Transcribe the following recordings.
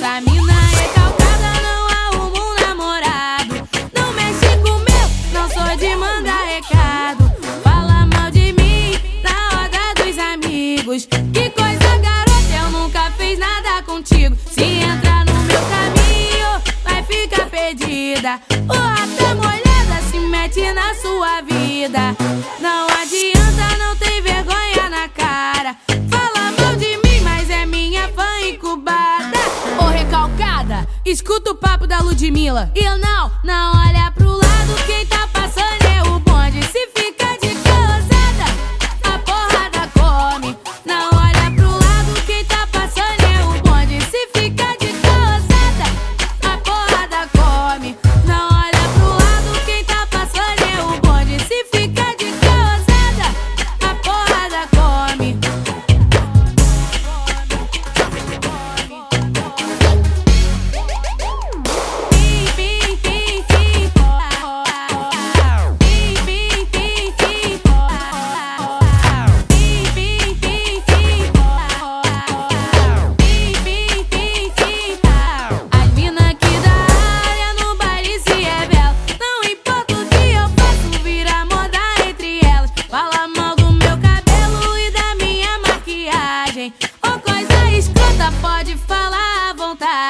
Essa mina é calcada, não arruma um namorado. Não mexe com meu, não sou de mandar recado. Fala mal de mim na hora dos amigos. Que coisa, garota, eu nunca fiz nada contigo. Se entrar no meu caminho, vai ficar perdida. O rata tá molhada se mete na sua vida. Não adianta. Escuta o papo da Ludmilla. E não, não olha pro lado, quem tá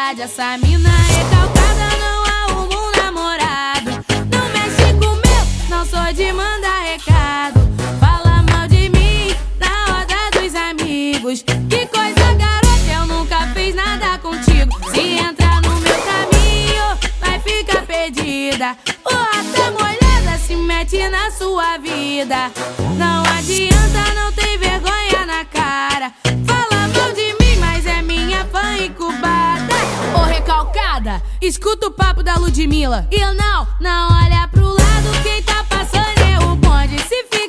vontade. Essa mina recalcada não arruma um namorado. Não mexe com meu, não sou de mandar recado. Fala mal de mim na roda dos amigos. Que coisa garota, eu nunca fiz nada contigo. Se entrar no meu caminho, vai ficar perdida. O rata molhada se mete na sua vida. Não adianta, não tem vergonha escuta o papo da Ludmilla. E não, não olha pro lado, quem tá passando é o bonde. Se fica